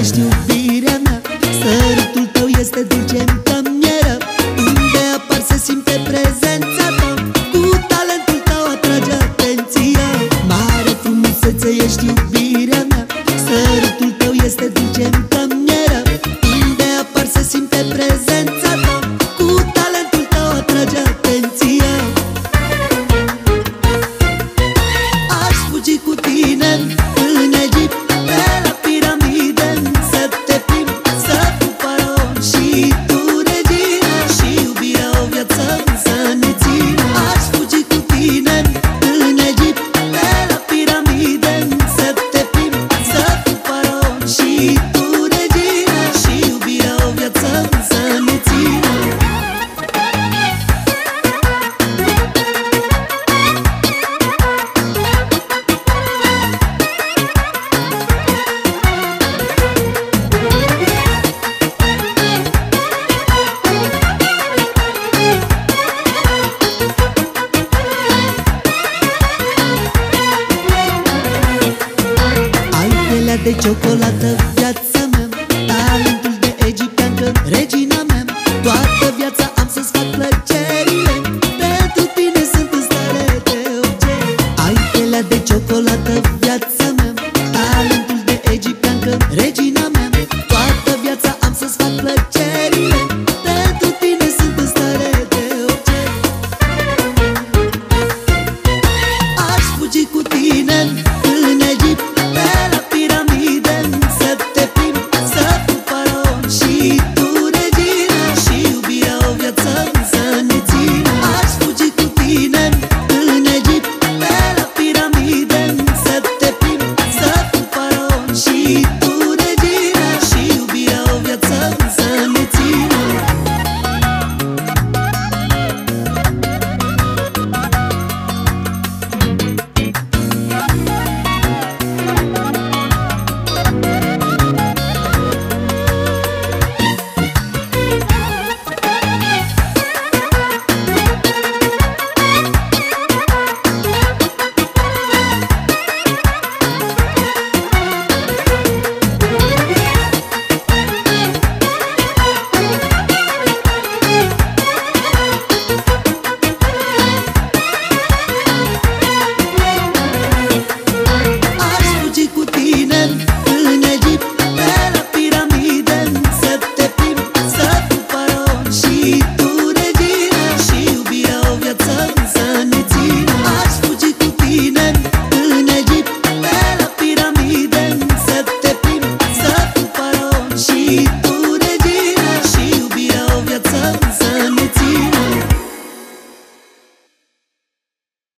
ești iubirea mea. Sărutul tău este dulce în tămieră Unde apar se simte prezența ta? Cu talentul tău atrage atenția. Mare frumusețe ești iubirea mea. Sărutul tău este dulce în tămieră Unde apar se simte prezența ta? Cu talentul tău atrage atenția. Aș fugi cu tine de ciocolată Viața mea, talentul de egipteancă Regina mea, toată viața am să-ți fac plăcerile Pentru tine sunt în stare de orice Ai pielea de ciocolată vida.